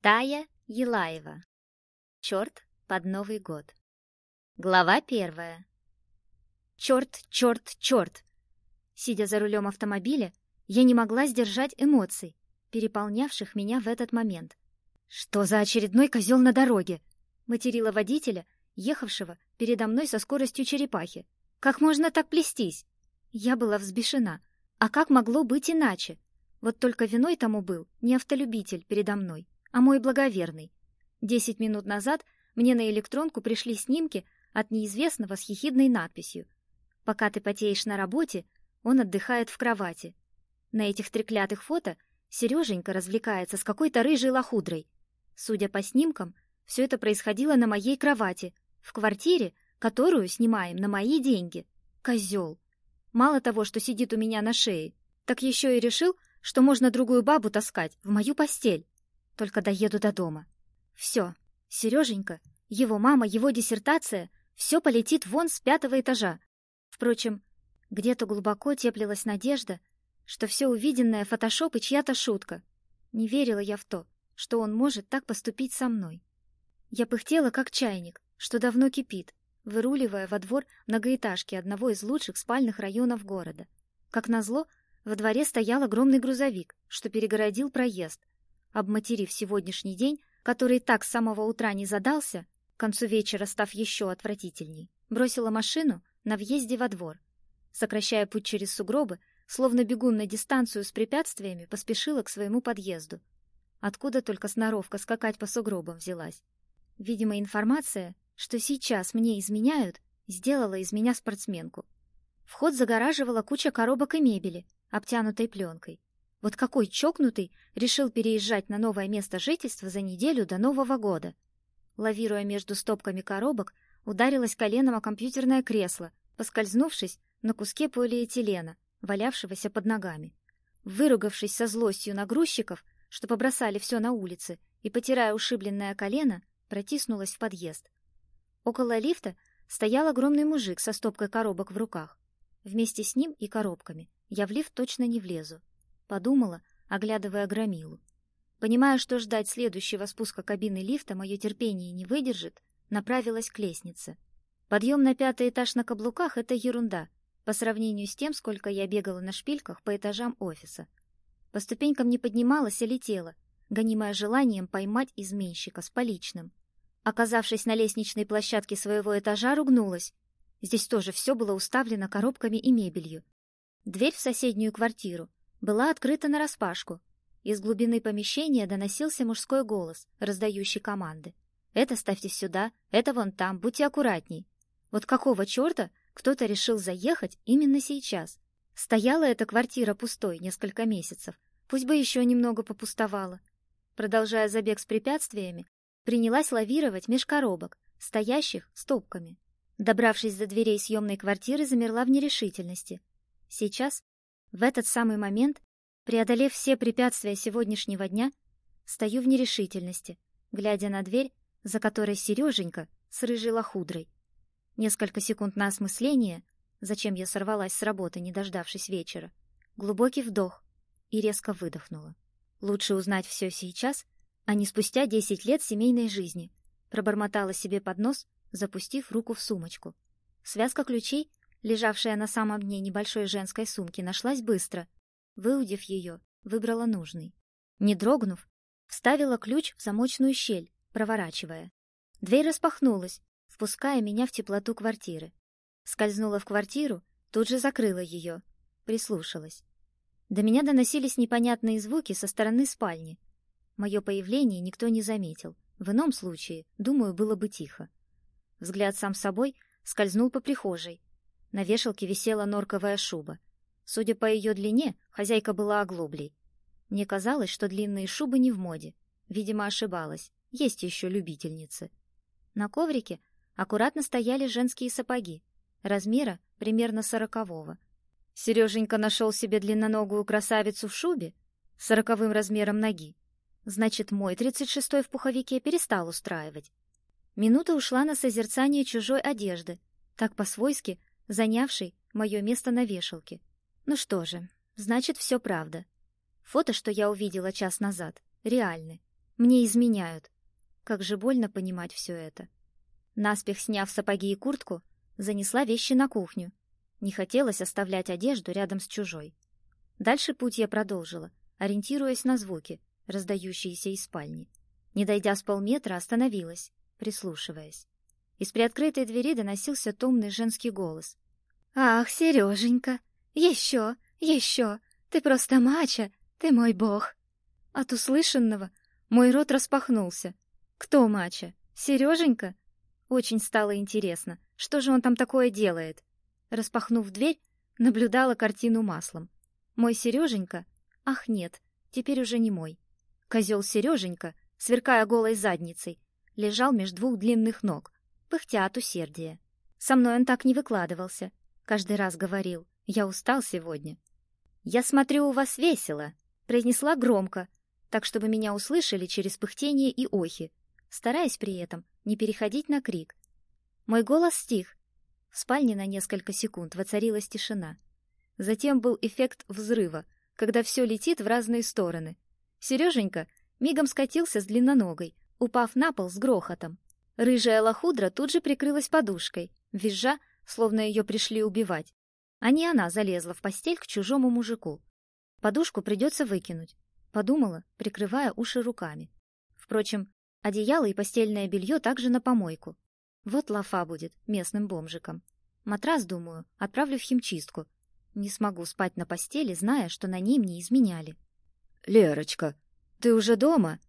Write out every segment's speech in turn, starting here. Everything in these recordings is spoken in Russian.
Тая Елаева. Черт под Новый год. Глава первая. Черт, черт, черт! Сидя за рулем автомобиля, я не могла сдержать эмоций, переполнявших меня в этот момент. Что за очередной козел на дороге? Материла водителя, ехавшего передо мной со скоростью черепахи. Как можно так плестись? Я была взбешена. А как могло быть иначе? Вот только виной тому был не автолюбитель передо мной, а мой благоверный. Десять минут назад мне на электронку пришли снимки от неизвестного с ехидной надписью. Пока ты потеешь на работе, он отдыхает в кровати. На этих треклятых фото Сереженька развлекается с какой-то рыжей лохудрой. Судя по снимкам, все это происходило на моей кровати, в квартире, которую снимаем на мои деньги. Козел. Мало того, что сидит у меня на шее, так еще и решил, что можно другую бабу таскать в мою постель. Только доеду до дома. Все, Сереженька, его мама, его диссертация, все полетит вон с пятого этажа. Впрочем, где-то глубоко теплилась надежда, что все увиденное фотошоп и чья-то шутка. Не верила я в то, что он может так поступить со мной. Я пыхтела, как чайник, что давно кипит, выруливая во двор многоэтажки одного из лучших спальных районов города. Как назло, во дворе стоял огромный грузовик, что перегородил проезд, обматерив сегодняшний день, который так с самого утра не задался, к концу вечера став еще отвратительней, бросила машину на въезде во двор. Сокращая путь через сугробы, словно бегун на дистанцию с препятствиями, поспешила к своему подъезду. Откуда только сноровка скакать по сугробам взялась? Видимо, информация, что сейчас мне изменяют, сделала из меня спортсменку. Вход загораживала куча коробок и мебели, обтянутой пленкой. Вот какой чокнутый решил переезжать на новое место жительства за неделю до Нового года. Лавируя между стопками коробок, ударилась коленом о компьютерное кресло, поскользнувшись на куске полиэтилена, валявшегося под ногами. Выругавшись со злостью на грузчиков, что побросали все на улице, и потирая ушибленное колено, протиснулась в подъезд. Около лифта стоял огромный мужик со стопкой коробок в руках. Вместе с ним и коробками я в лифт точно не влезу подумала, оглядывая громилу. Понимая, что ждать следующего спуска кабины лифта мое терпение не выдержит, направилась к лестнице. Подъем на пятый этаж на каблуках это ерунда по сравнению с тем, сколько я бегала на шпильках по этажам офиса. По ступенькам не поднималась, а летела, гонимая желанием поймать изменщика с поличным. Оказавшись на лестничной площадке своего этажа, ругнулась. Здесь тоже все было уставлено коробками и мебелью. Дверь в соседнюю квартиру была открыта нараспашку. Из глубины помещения доносился мужской голос, раздающий команды. «Это ставьте сюда, это вон там, будьте аккуратней». Вот какого черта кто-то решил заехать именно сейчас? Стояла эта квартира пустой несколько месяцев, пусть бы еще немного попустовала. Продолжая забег с препятствиями, принялась лавировать меж коробок, стоящих стопками. Добравшись до дверей съемной квартиры, замерла в нерешительности. Сейчас в этот самый момент, преодолев все препятствия сегодняшнего дня, стою в нерешительности, глядя на дверь, за которой Сереженька с рыжей лохудрой. Несколько секунд на осмысление, зачем я сорвалась с работы, не дождавшись вечера. Глубокий вдох и резко выдохнула. Лучше узнать все сейчас, а не спустя десять лет семейной жизни. Пробормотала себе под нос, запустив руку в сумочку. Связка ключей лежавшая на самом дне небольшой женской сумки, нашлась быстро. Выудив ее, выбрала нужный. Не дрогнув, вставила ключ в замочную щель, проворачивая. Дверь распахнулась, впуская меня в теплоту квартиры. Скользнула в квартиру, тут же закрыла ее, прислушалась. До меня доносились непонятные звуки со стороны спальни. Мое появление никто не заметил. В ином случае, думаю, было бы тихо. Взгляд сам собой скользнул по прихожей, на вешалке висела норковая шуба. Судя по ее длине, хозяйка была оглоблей. Мне казалось, что длинные шубы не в моде. Видимо, ошибалась. Есть еще любительницы. На коврике аккуратно стояли женские сапоги, размера примерно сорокового. Сереженька нашел себе длинноногую красавицу в шубе с сороковым размером ноги. Значит, мой тридцать шестой в пуховике перестал устраивать. Минута ушла на созерцание чужой одежды, так по-свойски занявший мое место на вешалке. Ну что же, значит, все правда. Фото, что я увидела час назад, реальны. Мне изменяют. Как же больно понимать все это. Наспех сняв сапоги и куртку, занесла вещи на кухню. Не хотелось оставлять одежду рядом с чужой. Дальше путь я продолжила, ориентируясь на звуки, раздающиеся из спальни. Не дойдя с полметра, остановилась, прислушиваясь. Из приоткрытой двери доносился томный женский голос. «Ах, Сереженька, еще, еще! Ты просто мача, ты мой бог!» От услышанного мой рот распахнулся. «Кто мача? Сереженька?» Очень стало интересно, что же он там такое делает. Распахнув дверь, наблюдала картину маслом. Мой Сереженька? Ах, нет, теперь уже не мой. Козел Сереженька, сверкая голой задницей, лежал между двух длинных ног, пыхтя от усердия. Со мной он так не выкладывался. Каждый раз говорил, я устал сегодня. «Я смотрю, у вас весело», — произнесла громко, так, чтобы меня услышали через пыхтение и охи, стараясь при этом не переходить на крик. Мой голос стих. В спальне на несколько секунд воцарилась тишина. Затем был эффект взрыва, когда все летит в разные стороны. Сереженька мигом скатился с длинноногой, упав на пол с грохотом. Рыжая лохудра тут же прикрылась подушкой, визжа, словно ее пришли убивать. А не она залезла в постель к чужому мужику. Подушку придется выкинуть, подумала, прикрывая уши руками. Впрочем, одеяло и постельное белье также на помойку. Вот лафа будет местным бомжикам. Матрас, думаю, отправлю в химчистку. Не смогу спать на постели, зная, что на ней мне изменяли. Лерочка, ты уже дома?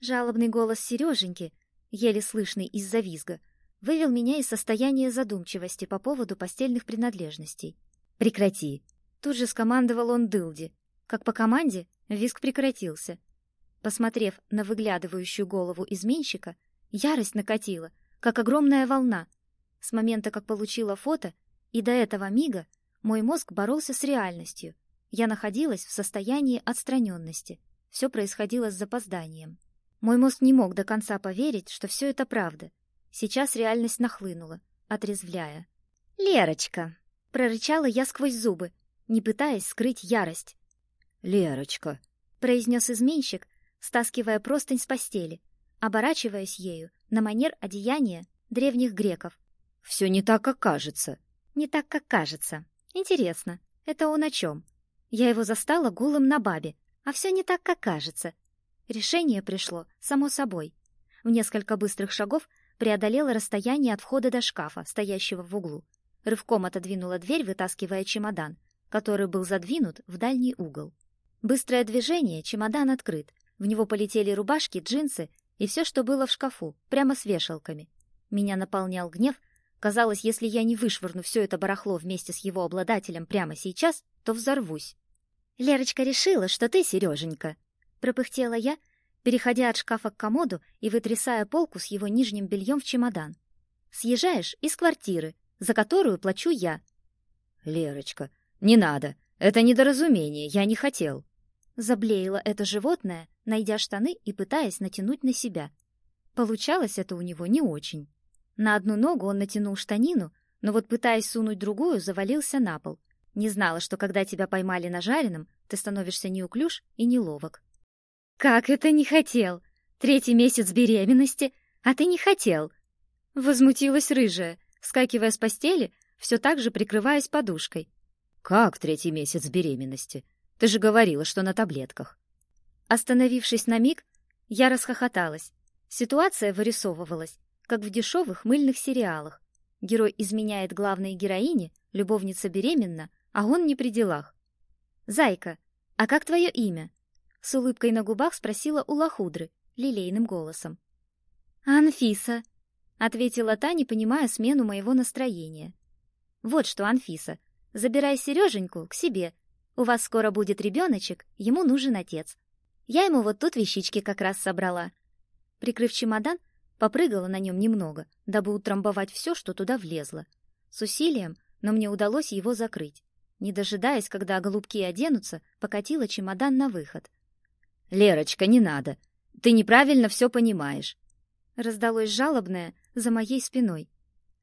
Жалобный голос Сереженьки, еле слышный из-за визга, вывел меня из состояния задумчивости по поводу постельных принадлежностей. Прекрати, тут же скомандовал он Дылди. Как по команде, визг прекратился. Посмотрев на выглядывающую голову изменщика, ярость накатила, как огромная волна. С момента, как получила фото, и до этого мига мой мозг боролся с реальностью. Я находилась в состоянии отстраненности. Все происходило с запозданием. Мой мозг не мог до конца поверить, что все это правда. Сейчас реальность нахлынула, отрезвляя. «Лерочка!» — прорычала я сквозь зубы, не пытаясь скрыть ярость. «Лерочка!» — произнес изменщик, стаскивая простынь с постели, оборачиваясь ею на манер одеяния древних греков. «Все не так, как кажется». «Не так, как кажется. Интересно, это он о чем? Я его застала голым на бабе, а все не так, как кажется. Решение пришло само собой. В несколько быстрых шагов преодолела расстояние от входа до шкафа, стоящего в углу. Рывком отодвинула дверь, вытаскивая чемодан, который был задвинут в дальний угол. Быстрое движение, чемодан открыт. В него полетели рубашки, джинсы и все, что было в шкафу, прямо с вешалками. Меня наполнял гнев. Казалось, если я не вышвырну все это барахло вместе с его обладателем прямо сейчас, то взорвусь. Лерочка решила, что ты, Сереженька, пропыхтела я, переходя от шкафа к комоду и вытрясая полку с его нижним бельем в чемодан. Съезжаешь из квартиры, за которую плачу я. Лерочка, не надо. Это недоразумение, я не хотел. Заблеяло это животное, найдя штаны и пытаясь натянуть на себя. Получалось это у него не очень. На одну ногу он натянул штанину, но вот пытаясь сунуть другую, завалился на пол. Не знала, что когда тебя поймали на жареном, ты становишься неуклюж и неловок. Как это не хотел? Третий месяц беременности, а ты не хотел? Возмутилась рыжая, скакивая с постели, все так же прикрываясь подушкой. Как третий месяц беременности? Ты же говорила, что на таблетках. Остановившись на миг, я расхохоталась. Ситуация вырисовывалась, как в дешевых мыльных сериалах. Герой изменяет главной героине, любовница беременна, а он не при делах. «Зайка, а как твое имя?» С улыбкой на губах спросила у лохудры, лилейным голосом. «Анфиса», — ответила та, не понимая смену моего настроения. «Вот что, Анфиса, забирай Сереженьку к себе. У вас скоро будет ребеночек, ему нужен отец. Я ему вот тут вещички как раз собрала». Прикрыв чемодан, попрыгала на нем немного, дабы утрамбовать все, что туда влезло. С усилием, но мне удалось его закрыть. Не дожидаясь, когда голубки оденутся, покатила чемодан на выход. «Лерочка, не надо. Ты неправильно все понимаешь». Раздалось жалобное за моей спиной.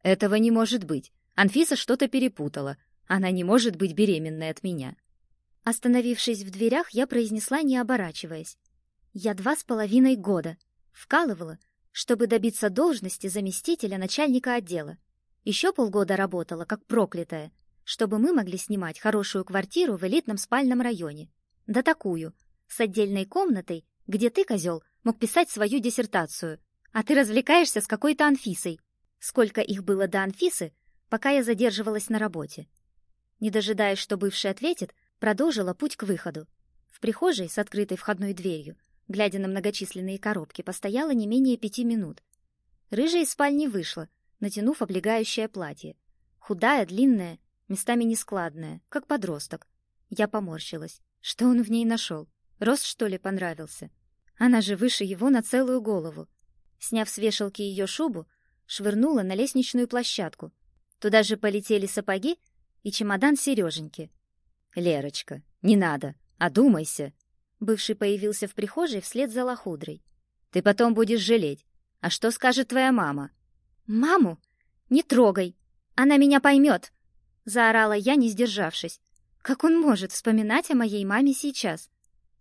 «Этого не может быть. Анфиса что-то перепутала. Она не может быть беременной от меня». Остановившись в дверях, я произнесла, не оборачиваясь. Я два с половиной года вкалывала, чтобы добиться должности заместителя начальника отдела. Еще полгода работала, как проклятая, чтобы мы могли снимать хорошую квартиру в элитном спальном районе. Да такую, с отдельной комнатой, где ты, козел, мог писать свою диссертацию, а ты развлекаешься с какой-то Анфисой. Сколько их было до Анфисы, пока я задерживалась на работе. Не дожидаясь, что бывший ответит, продолжила путь к выходу. В прихожей с открытой входной дверью, глядя на многочисленные коробки, постояла не менее пяти минут. Рыжая из спальни вышла, натянув облегающее платье. Худая, длинная, местами нескладная, как подросток. Я поморщилась. Что он в ней нашел? Рост, что ли, понравился? Она же выше его на целую голову. Сняв с вешалки ее шубу, швырнула на лестничную площадку. Туда же полетели сапоги и чемодан Сереженьки. «Лерочка, не надо, одумайся!» Бывший появился в прихожей вслед за лохудрой. «Ты потом будешь жалеть. А что скажет твоя мама?» «Маму? Не трогай! Она меня поймет!» Заорала я, не сдержавшись. Как он может вспоминать о моей маме сейчас?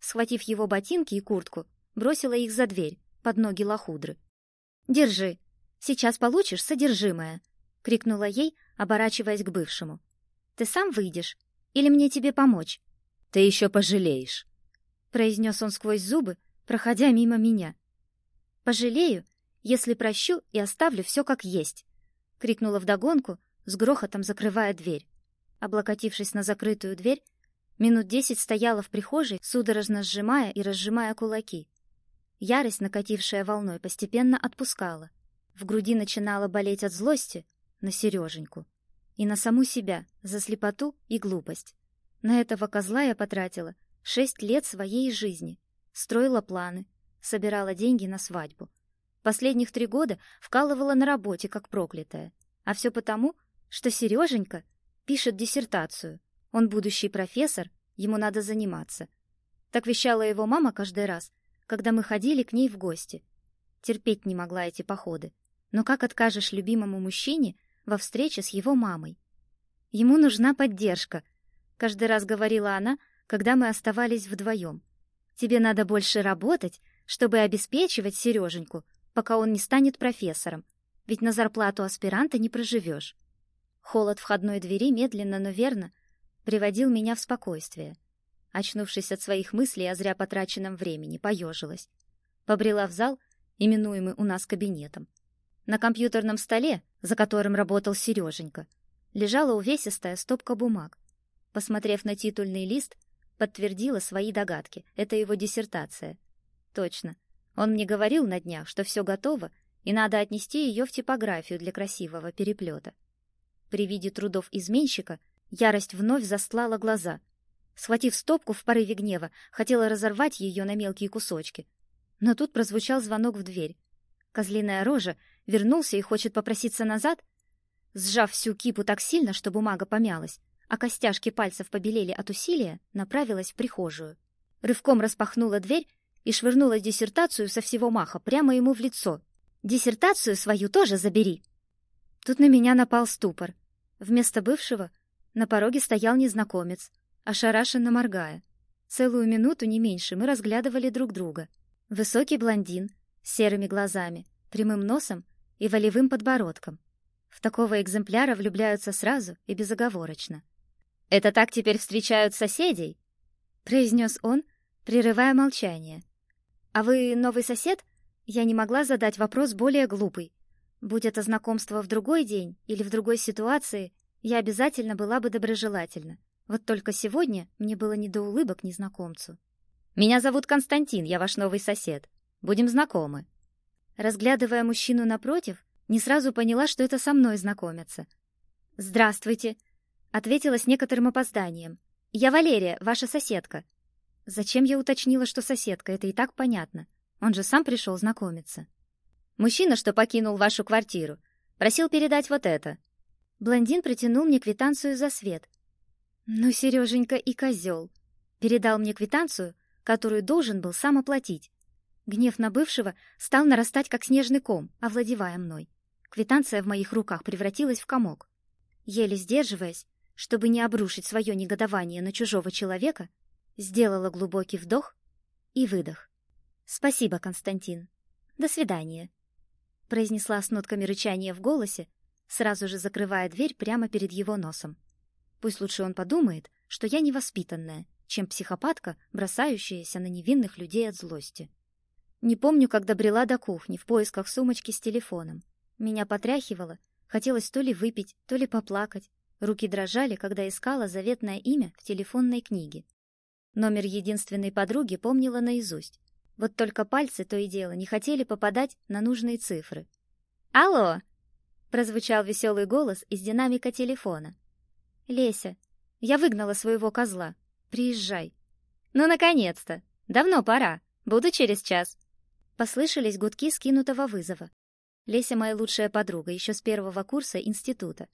Схватив его ботинки и куртку, бросила их за дверь, под ноги лохудры. «Держи, сейчас получишь содержимое!» — крикнула ей, оборачиваясь к бывшему. «Ты сам выйдешь? Или мне тебе помочь?» «Ты еще пожалеешь!» — произнес он сквозь зубы, проходя мимо меня. «Пожалею, если прощу и оставлю все как есть!» — крикнула вдогонку, с грохотом закрывая дверь. Облокотившись на закрытую дверь, минут десять стояла в прихожей, судорожно сжимая и разжимая кулаки. Ярость, накатившая волной, постепенно отпускала. В груди начинала болеть от злости на Сереженьку и на саму себя за слепоту и глупость. На этого козла я потратила шесть лет своей жизни, строила планы, собирала деньги на свадьбу. Последних три года вкалывала на работе, как проклятая. А все потому, что Сереженька пишет диссертацию. Он будущий профессор, ему надо заниматься. Так вещала его мама каждый раз, когда мы ходили к ней в гости. Терпеть не могла эти походы. Но как откажешь любимому мужчине во встрече с его мамой? Ему нужна поддержка, каждый раз говорила она, когда мы оставались вдвоем. Тебе надо больше работать, чтобы обеспечивать Сереженьку, пока он не станет профессором, ведь на зарплату аспиранта не проживешь. Холод входной двери медленно, но верно приводил меня в спокойствие. Очнувшись от своих мыслей о зря потраченном времени, поежилась. Побрела в зал, именуемый у нас кабинетом. На компьютерном столе, за которым работал Сереженька, лежала увесистая стопка бумаг. Посмотрев на титульный лист, подтвердила свои догадки. Это его диссертация. Точно. Он мне говорил на днях, что все готово, и надо отнести ее в типографию для красивого переплета. При виде трудов изменщика ярость вновь застлала глаза. Схватив стопку в порыве гнева, хотела разорвать ее на мелкие кусочки. Но тут прозвучал звонок в дверь. Козлиная рожа вернулся и хочет попроситься назад. Сжав всю кипу так сильно, что бумага помялась, а костяшки пальцев побелели от усилия, направилась в прихожую. Рывком распахнула дверь и швырнула диссертацию со всего маха прямо ему в лицо. «Диссертацию свою тоже забери!» Тут на меня напал ступор. Вместо бывшего на пороге стоял незнакомец, ошарашенно моргая. Целую минуту, не меньше, мы разглядывали друг друга. Высокий блондин с серыми глазами, прямым носом и волевым подбородком. В такого экземпляра влюбляются сразу и безоговорочно. «Это так теперь встречают соседей?» — произнес он, прерывая молчание. «А вы новый сосед?» Я не могла задать вопрос более глупый. Будь это знакомство в другой день или в другой ситуации, я обязательно была бы доброжелательна. Вот только сегодня мне было не до улыбок незнакомцу. «Меня зовут Константин, я ваш новый сосед. Будем знакомы». Разглядывая мужчину напротив, не сразу поняла, что это со мной знакомятся. «Здравствуйте», — ответила с некоторым опозданием. «Я Валерия, ваша соседка». Зачем я уточнила, что соседка? Это и так понятно. Он же сам пришел знакомиться. «Мужчина, что покинул вашу квартиру, просил передать вот это». Блондин протянул мне квитанцию за свет — ну, Сереженька и козел. Передал мне квитанцию, которую должен был сам оплатить. Гнев на бывшего стал нарастать, как снежный ком, овладевая мной. Квитанция в моих руках превратилась в комок. Еле сдерживаясь, чтобы не обрушить свое негодование на чужого человека, сделала глубокий вдох и выдох. Спасибо, Константин. До свидания, произнесла с нотками рычания в голосе, сразу же закрывая дверь прямо перед его носом. Пусть лучше он подумает, что я невоспитанная, чем психопатка, бросающаяся на невинных людей от злости. Не помню, как добрела до кухни в поисках сумочки с телефоном. Меня потряхивало, хотелось то ли выпить, то ли поплакать. Руки дрожали, когда искала заветное имя в телефонной книге. Номер единственной подруги помнила наизусть. Вот только пальцы то и дело не хотели попадать на нужные цифры. «Алло!» — прозвучал веселый голос из динамика телефона. «Леся, я выгнала своего козла. Приезжай». «Ну, наконец-то! Давно пора. Буду через час». Послышались гудки скинутого вызова. Леся моя лучшая подруга еще с первого курса института.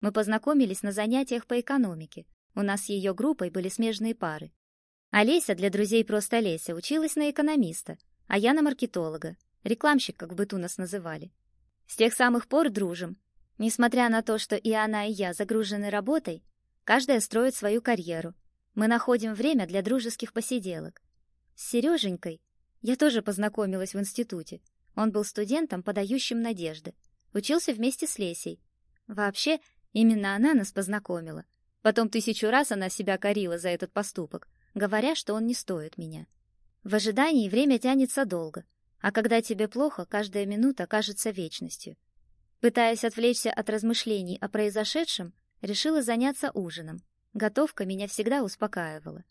Мы познакомились на занятиях по экономике. У нас с ее группой были смежные пары. Олеся для друзей просто Леся училась на экономиста, а я на маркетолога, рекламщик, как в быту нас называли. С тех самых пор дружим. Несмотря на то, что и она, и я загружены работой, каждая строит свою карьеру. Мы находим время для дружеских посиделок. С Сереженькой я тоже познакомилась в институте. Он был студентом, подающим надежды. Учился вместе с Лесей. Вообще, именно она нас познакомила. Потом тысячу раз она себя корила за этот поступок говоря, что он не стоит меня. В ожидании время тянется долго, а когда тебе плохо, каждая минута кажется вечностью. Пытаясь отвлечься от размышлений о произошедшем, решила заняться ужином. Готовка меня всегда успокаивала.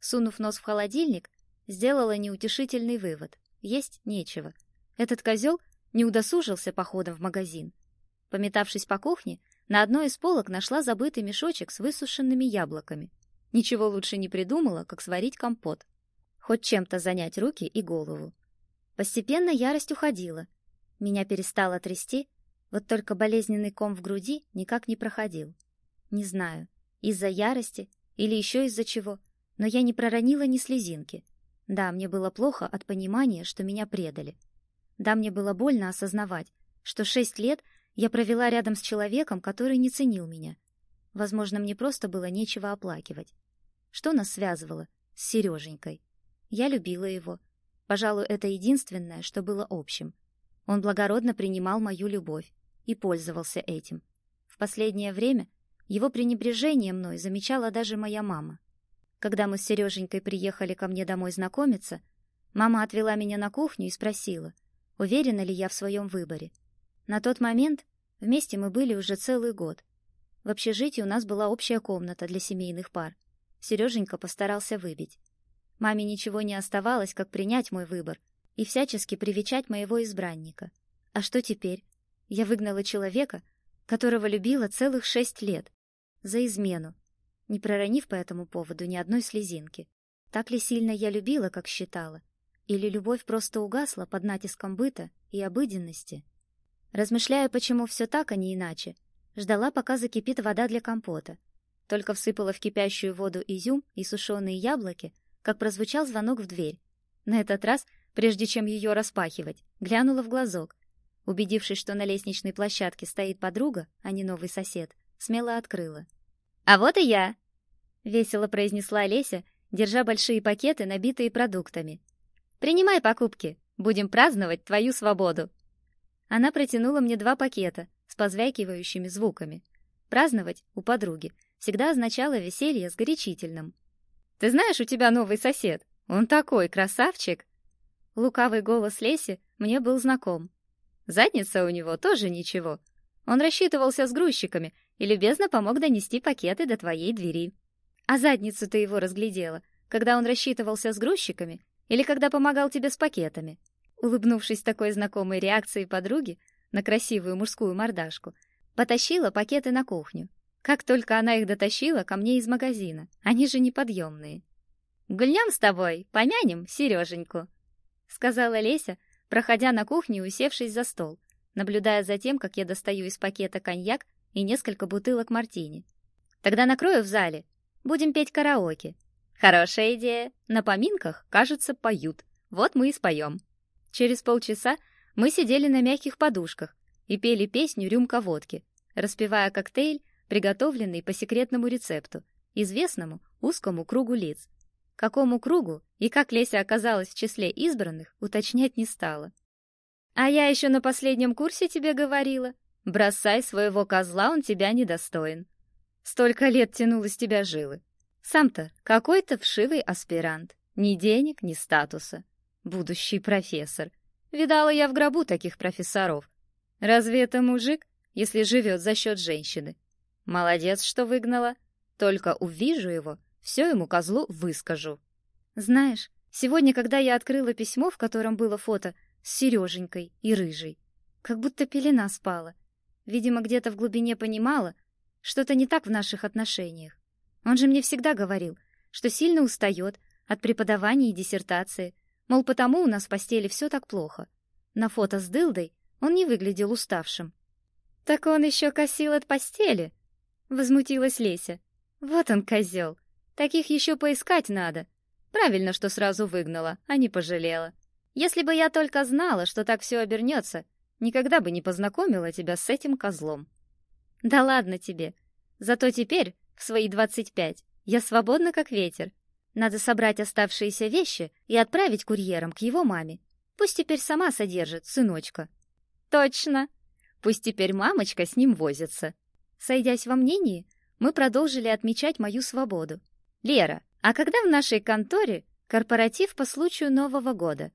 Сунув нос в холодильник, сделала неутешительный вывод: есть нечего. Этот козел не удосужился походом в магазин. Пометавшись по кухне, на одной из полок нашла забытый мешочек с высушенными яблоками. Ничего лучше не придумала, как сварить компот. Хоть чем-то занять руки и голову. Постепенно ярость уходила. Меня перестало трясти, вот только болезненный ком в груди никак не проходил. Не знаю, из-за ярости или еще из-за чего, но я не проронила ни слезинки. Да, мне было плохо от понимания, что меня предали. Да, мне было больно осознавать, что шесть лет я провела рядом с человеком, который не ценил меня. Возможно, мне просто было нечего оплакивать. Что нас связывало с Сереженькой? Я любила его. Пожалуй, это единственное, что было общим. Он благородно принимал мою любовь и пользовался этим. В последнее время его пренебрежение мной замечала даже моя мама. Когда мы с Сереженькой приехали ко мне домой знакомиться, мама отвела меня на кухню и спросила, уверена ли я в своем выборе. На тот момент вместе мы были уже целый год. В общежитии у нас была общая комната для семейных пар. Сереженька постарался выбить. Маме ничего не оставалось, как принять мой выбор и всячески привечать моего избранника. А что теперь? Я выгнала человека, которого любила целых шесть лет, за измену, не проронив по этому поводу ни одной слезинки. Так ли сильно я любила, как считала? Или любовь просто угасла под натиском быта и обыденности? Размышляя, почему все так, а не иначе, ждала, пока закипит вода для компота, только всыпала в кипящую воду изюм и сушеные яблоки, как прозвучал звонок в дверь. На этот раз, прежде чем ее распахивать, глянула в глазок. Убедившись, что на лестничной площадке стоит подруга, а не новый сосед, смело открыла. «А вот и я!» — весело произнесла Леся, держа большие пакеты, набитые продуктами. «Принимай покупки, будем праздновать твою свободу!» Она протянула мне два пакета с позвякивающими звуками. Праздновать у подруги всегда означало веселье с горячительным. Ты знаешь, у тебя новый сосед. Он такой красавчик. Лукавый голос Леси мне был знаком. Задница у него тоже ничего. Он рассчитывался с грузчиками и любезно помог донести пакеты до твоей двери. А задницу ты его разглядела, когда он рассчитывался с грузчиками или когда помогал тебе с пакетами. Улыбнувшись такой знакомой реакцией подруги на красивую мужскую мордашку, потащила пакеты на кухню. Как только она их дотащила ко мне из магазина, они же неподъемные. «Гульнем с тобой, помянем Сереженьку», — сказала Леся, проходя на кухню и усевшись за стол, наблюдая за тем, как я достаю из пакета коньяк и несколько бутылок мартини. «Тогда накрою в зале. Будем петь караоке». «Хорошая идея. На поминках, кажется, поют. Вот мы и споем». Через полчаса мы сидели на мягких подушках и пели песню «Рюмка водки», распевая коктейль приготовленный по секретному рецепту, известному узкому кругу лиц. Какому кругу и как Леся оказалась в числе избранных, уточнять не стала. А я еще на последнем курсе тебе говорила, бросай своего козла, он тебя недостоин. Столько лет тянул из тебя жилы. Сам-то какой-то вшивый аспирант. Ни денег, ни статуса. Будущий профессор. Видала я в гробу таких профессоров. Разве это мужик, если живет за счет женщины? Молодец, что выгнала. Только увижу его, все ему козлу выскажу. Знаешь, сегодня, когда я открыла письмо, в котором было фото с Сереженькой и Рыжей, как будто пелена спала. Видимо, где-то в глубине понимала, что-то не так в наших отношениях. Он же мне всегда говорил, что сильно устает от преподавания и диссертации, мол, потому у нас в постели все так плохо. На фото с дылдой он не выглядел уставшим. «Так он еще косил от постели?» — возмутилась Леся. «Вот он, козел! Таких еще поискать надо. Правильно, что сразу выгнала, а не пожалела. Если бы я только знала, что так все обернется, никогда бы не познакомила тебя с этим козлом». «Да ладно тебе. Зато теперь, в свои двадцать пять, я свободна как ветер. Надо собрать оставшиеся вещи и отправить курьером к его маме. Пусть теперь сама содержит сыночка». «Точно!» Пусть теперь мамочка с ним возится. Сойдясь во мнении, мы продолжили отмечать мою свободу. Лера, а когда в нашей конторе корпоратив по случаю Нового года?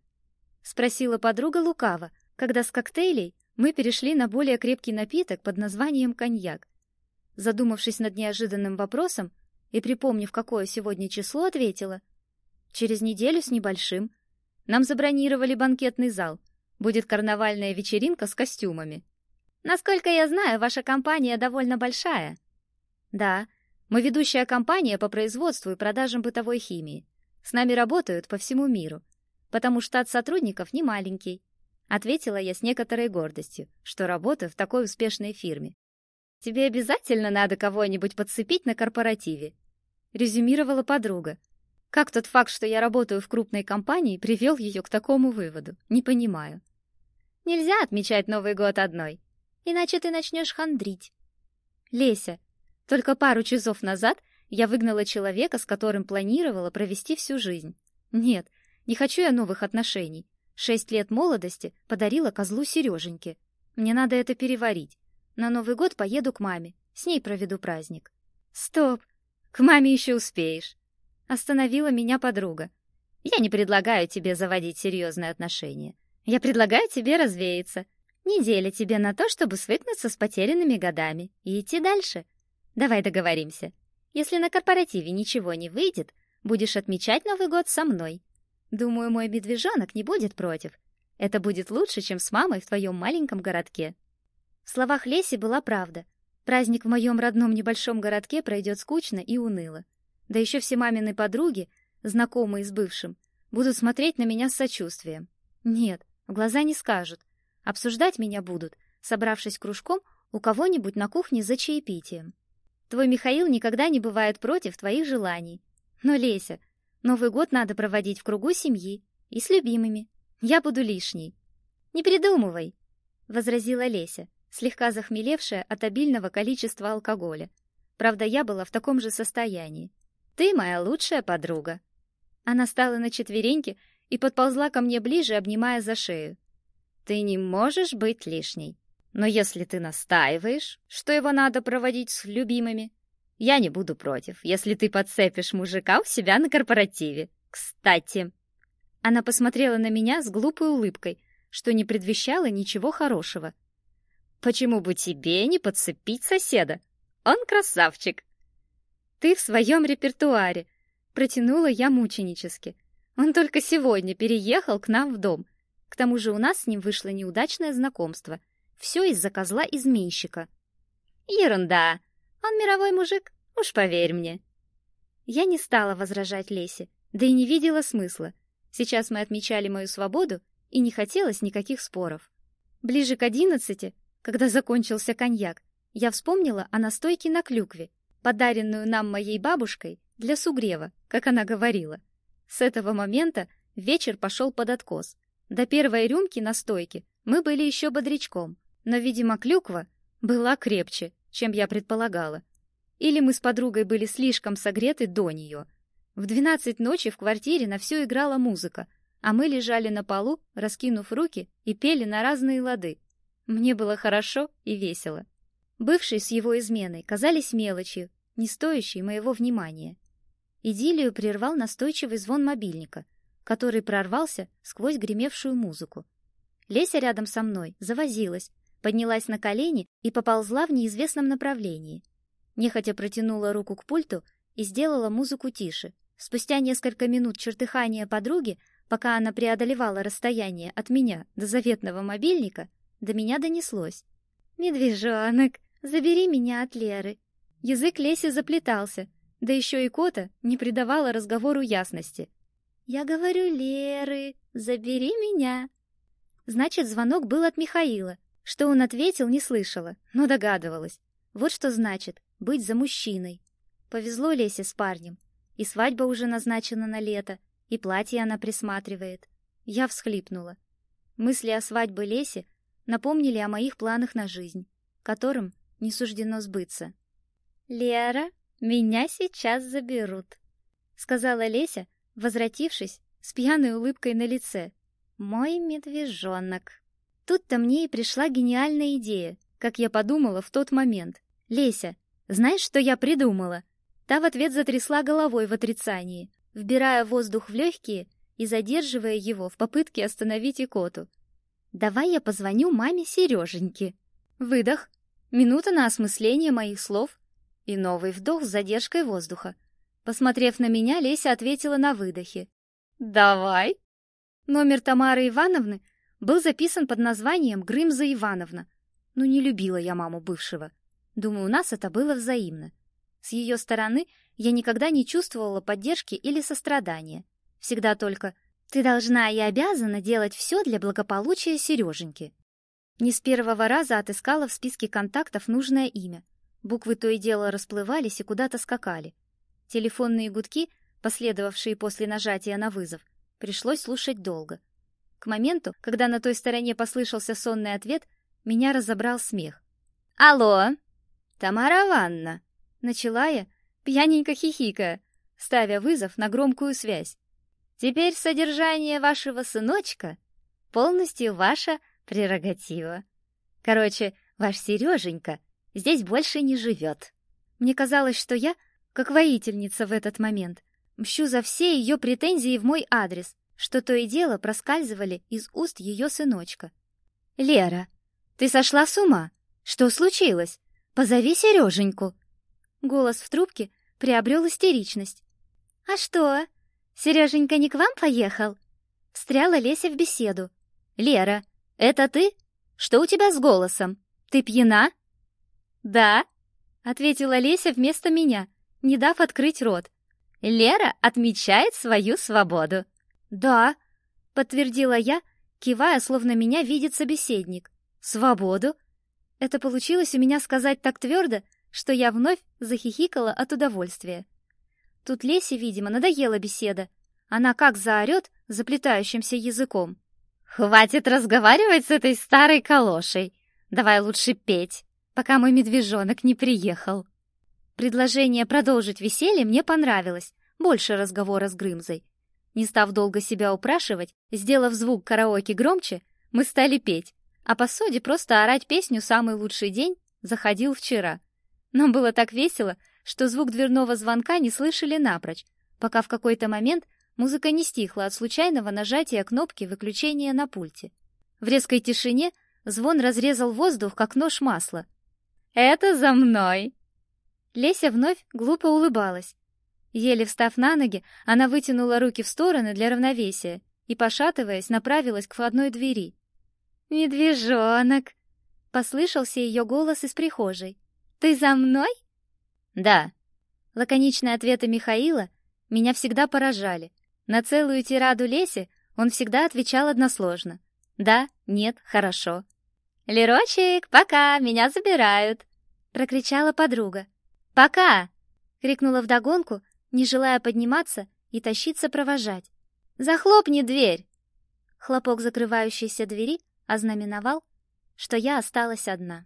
Спросила подруга лукаво, когда с коктейлей мы перешли на более крепкий напиток под названием коньяк. Задумавшись над неожиданным вопросом и припомнив, какое сегодня число, ответила. Через неделю с небольшим. Нам забронировали банкетный зал. Будет карнавальная вечеринка с костюмами. Насколько я знаю, ваша компания довольно большая. Да, мы ведущая компания по производству и продажам бытовой химии. С нами работают по всему миру, потому штат сотрудников не маленький. Ответила я с некоторой гордостью, что работаю в такой успешной фирме. Тебе обязательно надо кого-нибудь подцепить на корпоративе, резюмировала подруга. Как тот факт, что я работаю в крупной компании, привел ее к такому выводу? Не понимаю. Нельзя отмечать Новый год одной иначе ты начнешь хандрить. Леся, только пару часов назад я выгнала человека, с которым планировала провести всю жизнь. Нет, не хочу я новых отношений. Шесть лет молодости подарила козлу Сереженьке. Мне надо это переварить. На Новый год поеду к маме, с ней проведу праздник. Стоп, к маме еще успеешь. Остановила меня подруга. Я не предлагаю тебе заводить серьезные отношения. Я предлагаю тебе развеяться, Неделя тебе на то, чтобы свыкнуться с потерянными годами и идти дальше. Давай договоримся. Если на корпоративе ничего не выйдет, будешь отмечать Новый год со мной. Думаю, мой медвежонок не будет против. Это будет лучше, чем с мамой в твоем маленьком городке. В словах Леси была правда. Праздник в моем родном небольшом городке пройдет скучно и уныло. Да еще все мамины подруги, знакомые с бывшим, будут смотреть на меня с сочувствием. Нет, в глаза не скажут, Обсуждать меня будут, собравшись кружком у кого-нибудь на кухне за чаепитием. Твой Михаил никогда не бывает против твоих желаний. Но, Леся, Новый год надо проводить в кругу семьи и с любимыми. Я буду лишней. Не придумывай, возразила Леся, слегка захмелевшая от обильного количества алкоголя. Правда, я была в таком же состоянии. Ты моя лучшая подруга. Она стала на четвереньки и подползла ко мне ближе, обнимая за шею. Ты не можешь быть лишней. Но если ты настаиваешь, что его надо проводить с любимыми, я не буду против, если ты подцепишь мужика у себя на корпоративе. Кстати, она посмотрела на меня с глупой улыбкой, что не предвещало ничего хорошего. Почему бы тебе не подцепить соседа? Он красавчик. Ты в своем репертуаре, протянула я мученически. Он только сегодня переехал к нам в дом к тому же у нас с ним вышло неудачное знакомство. Все из-за козла-изменщика. Ерунда. Он мировой мужик, уж поверь мне. Я не стала возражать Лесе, да и не видела смысла. Сейчас мы отмечали мою свободу, и не хотелось никаких споров. Ближе к одиннадцати, когда закончился коньяк, я вспомнила о настойке на клюкве, подаренную нам моей бабушкой для сугрева, как она говорила. С этого момента вечер пошел под откос. До первой рюмки на стойке мы были еще бодрячком, но, видимо, клюква была крепче, чем я предполагала. Или мы с подругой были слишком согреты до нее. В двенадцать ночи в квартире на всю играла музыка, а мы лежали на полу, раскинув руки и пели на разные лады. Мне было хорошо и весело. Бывшие с его изменой казались мелочью, не стоящей моего внимания. Идиллию прервал настойчивый звон мобильника, который прорвался сквозь гремевшую музыку. Леся рядом со мной завозилась, поднялась на колени и поползла в неизвестном направлении. Нехотя протянула руку к пульту и сделала музыку тише. Спустя несколько минут чертыхания подруги, пока она преодолевала расстояние от меня до заветного мобильника, до меня донеслось. «Медвежонок, забери меня от Леры». Язык Леси заплетался, да еще и кота не придавала разговору ясности. «Я говорю Леры, забери меня». Значит, звонок был от Михаила, что он ответил, не слышала, но догадывалась. Вот что значит быть за мужчиной. Повезло Лесе с парнем. И свадьба уже назначена на лето, и платье она присматривает. Я всхлипнула. Мысли о свадьбе Леси напомнили о моих планах на жизнь, которым не суждено сбыться. «Лера, меня сейчас заберут», — сказала Леся, возвратившись с пьяной улыбкой на лице. «Мой медвежонок». Тут-то мне и пришла гениальная идея, как я подумала в тот момент. «Леся, знаешь, что я придумала?» Та в ответ затрясла головой в отрицании, вбирая воздух в легкие и задерживая его в попытке остановить икоту. «Давай я позвоню маме Сереженьке». Выдох, минута на осмысление моих слов и новый вдох с задержкой воздуха. Посмотрев на меня, Леся ответила на выдохе. «Давай». Номер Тамары Ивановны был записан под названием Грымза Ивановна. Но не любила я маму бывшего. Думаю, у нас это было взаимно. С ее стороны я никогда не чувствовала поддержки или сострадания. Всегда только «ты должна и обязана делать все для благополучия Сереженьки». Не с первого раза отыскала в списке контактов нужное имя. Буквы то и дело расплывались и куда-то скакали. Телефонные гудки, последовавшие после нажатия на вызов, пришлось слушать долго. К моменту, когда на той стороне послышался сонный ответ, меня разобрал смех. «Алло! Тамара Ванна!» Начала я, пьяненько хихикая, ставя вызов на громкую связь. «Теперь содержание вашего сыночка полностью ваша прерогатива. Короче, ваш Сереженька здесь больше не живет». Мне казалось, что я, как воительница в этот момент, мщу за все ее претензии в мой адрес, что то и дело проскальзывали из уст ее сыночка. «Лера, ты сошла с ума? Что случилось? Позови Сереженьку!» Голос в трубке приобрел истеричность. «А что? Сереженька не к вам поехал?» Встряла Леся в беседу. «Лера, это ты? Что у тебя с голосом? Ты пьяна?» «Да», — ответила Леся вместо меня, не дав открыть рот. «Лера отмечает свою свободу». «Да», — подтвердила я, кивая, словно меня видит собеседник. «Свободу?» Это получилось у меня сказать так твердо, что я вновь захихикала от удовольствия. Тут Лесе, видимо, надоела беседа. Она как заорет заплетающимся языком. «Хватит разговаривать с этой старой калошей! Давай лучше петь, пока мой медвежонок не приехал!» Предложение продолжить веселье мне понравилось, больше разговора с Грымзой. Не став долго себя упрашивать, сделав звук караоке громче, мы стали петь, а по сути просто орать песню «Самый лучший день» заходил вчера. Нам было так весело, что звук дверного звонка не слышали напрочь, пока в какой-то момент музыка не стихла от случайного нажатия кнопки выключения на пульте. В резкой тишине звон разрезал воздух, как нож масла. «Это за мной!» Леся вновь глупо улыбалась, Еле встав на ноги, она вытянула руки в стороны для равновесия и, пошатываясь, направилась к входной двери. «Медвежонок!» — послышался ее голос из прихожей. «Ты за мной?» «Да». Лаконичные ответы Михаила меня всегда поражали. На целую тираду Леси он всегда отвечал односложно. «Да», «нет», «хорошо». «Лерочек, пока, меня забирают!» — прокричала подруга. «Пока!» — крикнула вдогонку не желая подниматься и тащиться провожать. «Захлопни дверь!» Хлопок закрывающейся двери ознаменовал, что я осталась одна.